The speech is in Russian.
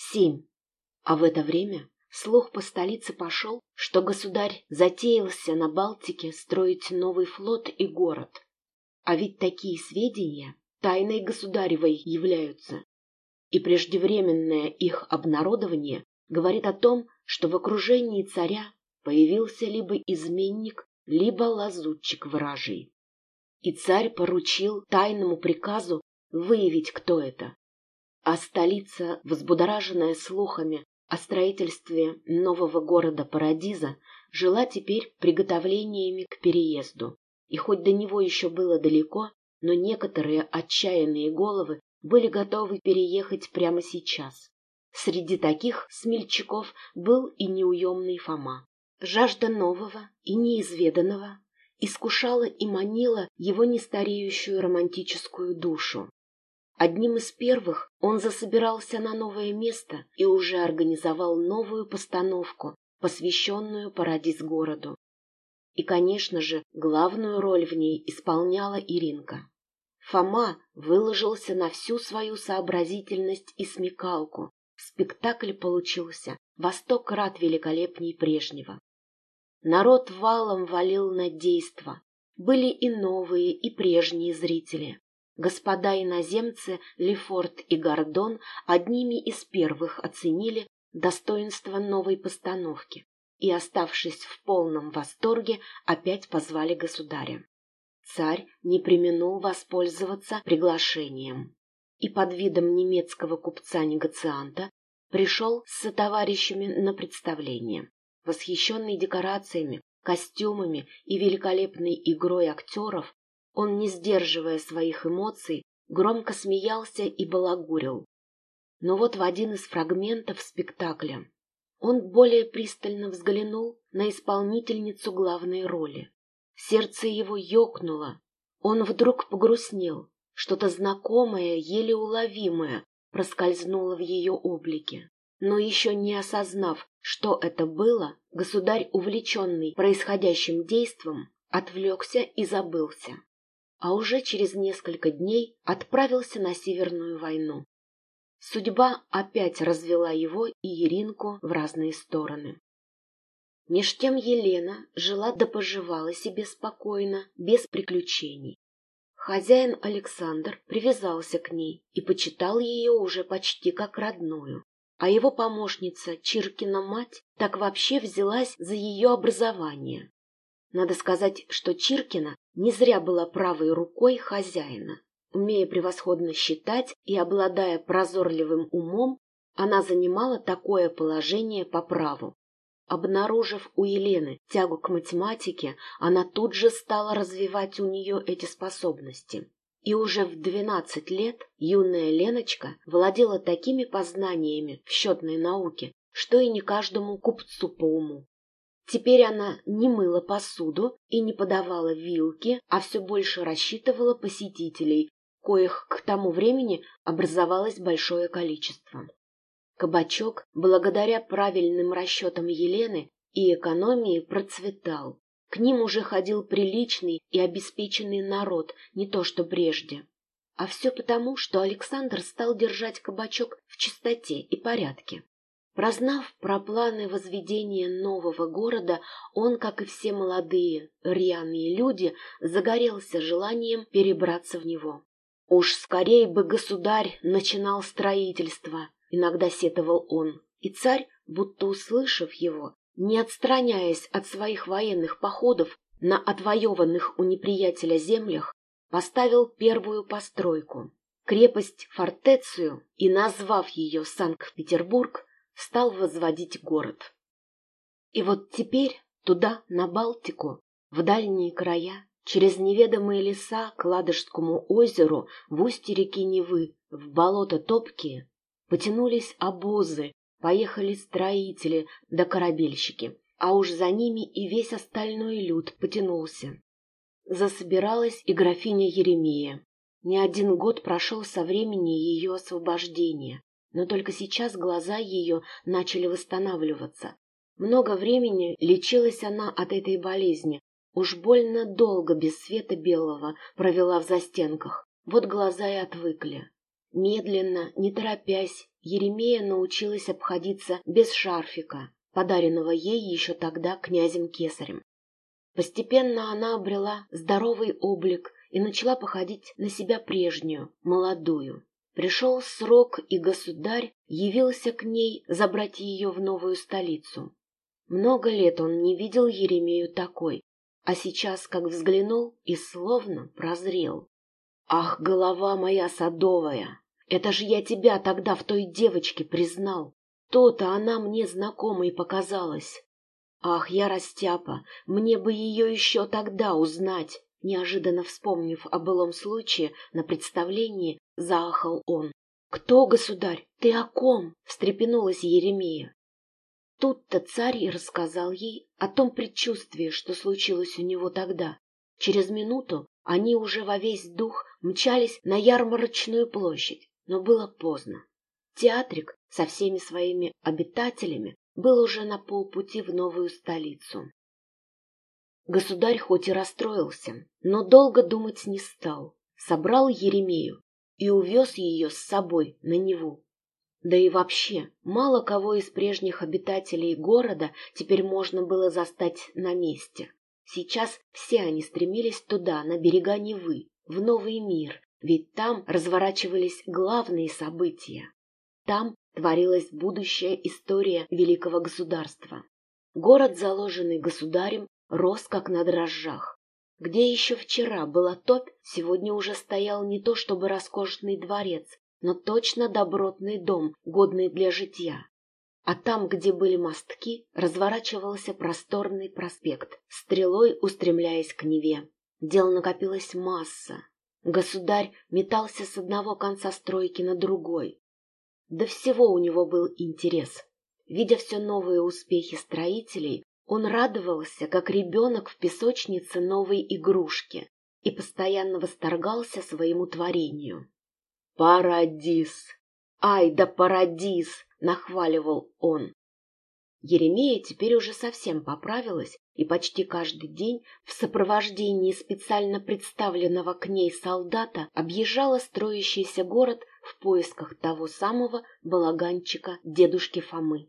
семь. А в это время слух по столице пошел, что государь затеялся на Балтике строить новый флот и город. А ведь такие сведения тайной государевой являются. И преждевременное их обнародование говорит о том, что в окружении царя появился либо изменник, либо лазутчик вражий. И царь поручил тайному приказу выявить, кто это. А столица, взбудораженная слухами о строительстве нового города Парадиза, жила теперь приготовлениями к переезду. И хоть до него еще было далеко, но некоторые отчаянные головы были готовы переехать прямо сейчас. Среди таких смельчаков был и неуемный Фома. Жажда нового и неизведанного искушала и манила его нестареющую романтическую душу. Одним из первых он засобирался на новое место и уже организовал новую постановку, посвященную Парадис городу. И, конечно же, главную роль в ней исполняла Иринка. Фома выложился на всю свою сообразительность и смекалку. Спектакль получился во сто крат великолепней прежнего. Народ валом валил на действо. Были и новые, и прежние зрители. Господа иноземцы Лефорт и Гордон одними из первых оценили достоинство новой постановки и, оставшись в полном восторге, опять позвали государя. Царь не применул воспользоваться приглашением и под видом немецкого купца-негацианта пришел с товарищами на представление восхищенный декорациями, костюмами и великолепной игрой актеров, он, не сдерживая своих эмоций, громко смеялся и балагурил. Но вот в один из фрагментов спектакля он более пристально взглянул на исполнительницу главной роли. Сердце его ёкнуло, он вдруг погрустнел, что-то знакомое, еле уловимое проскользнуло в ее облике. Но еще не осознав, что это было, государь, увлеченный происходящим действом, отвлекся и забылся. А уже через несколько дней отправился на Северную войну. Судьба опять развела его и Иринку в разные стороны. Меж тем Елена жила да поживала себе спокойно, без приключений. Хозяин Александр привязался к ней и почитал ее уже почти как родную а его помощница Чиркина мать так вообще взялась за ее образование. Надо сказать, что Чиркина не зря была правой рукой хозяина. Умея превосходно считать и обладая прозорливым умом, она занимала такое положение по праву. Обнаружив у Елены тягу к математике, она тут же стала развивать у нее эти способности. И уже в двенадцать лет юная Леночка владела такими познаниями в счетной науке, что и не каждому купцу по уму. Теперь она не мыла посуду и не подавала вилки, а все больше рассчитывала посетителей, коих к тому времени образовалось большое количество. Кабачок, благодаря правильным расчетам Елены и экономии, процветал. К ним уже ходил приличный и обеспеченный народ, не то что прежде. А все потому, что Александр стал держать кабачок в чистоте и порядке. Прознав про планы возведения нового города, он, как и все молодые, рьяные люди, загорелся желанием перебраться в него. «Уж скорее бы государь начинал строительство», — иногда сетовал он, и царь, будто услышав его, не отстраняясь от своих военных походов на отвоеванных у неприятеля землях, поставил первую постройку – крепость Фортецию и, назвав ее Санкт-Петербург, стал возводить город. И вот теперь туда, на Балтику, в дальние края, через неведомые леса к Ладожскому озеру, в устье реки Невы, в болото Топкие, потянулись обозы Поехали строители да корабельщики, а уж за ними и весь остальной люд потянулся. Засобиралась и графиня Еремия. Не один год прошел со времени ее освобождения, но только сейчас глаза ее начали восстанавливаться. Много времени лечилась она от этой болезни, уж больно долго без света белого провела в застенках, вот глаза и отвыкли. Медленно, не торопясь, Еремея научилась обходиться без шарфика, подаренного ей еще тогда князем Кесарем. Постепенно она обрела здоровый облик и начала походить на себя прежнюю, молодую. Пришел срок, и государь явился к ней забрать ее в новую столицу. Много лет он не видел Еремею такой, а сейчас, как взглянул, и словно прозрел. «Ах, голова моя садовая! Это же я тебя тогда в той девочке признал! То-то она мне знакомой показалась! Ах, я растяпа, мне бы ее еще тогда узнать!» Неожиданно вспомнив о былом случае на представлении, заахал он. «Кто, государь? Ты о ком?» — встрепенулась Еремея. Тут-то царь и рассказал ей о том предчувствии, что случилось у него тогда. Через минуту они уже во весь дух мчались на ярмарочную площадь, но было поздно. Театрик со всеми своими обитателями был уже на полпути в новую столицу. Государь хоть и расстроился, но долго думать не стал. Собрал Еремею и увез ее с собой на Неву. Да и вообще, мало кого из прежних обитателей города теперь можно было застать на месте. Сейчас все они стремились туда, на берега Невы, в новый мир, ведь там разворачивались главные события. Там творилась будущая история великого государства. Город, заложенный государем, рос как на дрожжах. Где еще вчера была топь, сегодня уже стоял не то чтобы роскошный дворец, но точно добротный дом, годный для житья. А там, где были мостки, разворачивался просторный проспект, стрелой устремляясь к Неве. Дел накопилась масса. Государь метался с одного конца стройки на другой. До всего у него был интерес. Видя все новые успехи строителей, он радовался, как ребенок в песочнице новой игрушки, и постоянно восторгался своему творению. «Парадис! Ай да парадис!» — нахваливал он. Еремея теперь уже совсем поправилась и почти каждый день в сопровождении специально представленного к ней солдата объезжала строящийся город в поисках того самого балаганчика дедушки Фомы.